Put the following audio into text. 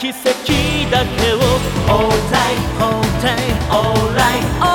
奇跡だけを Alright, alright, alright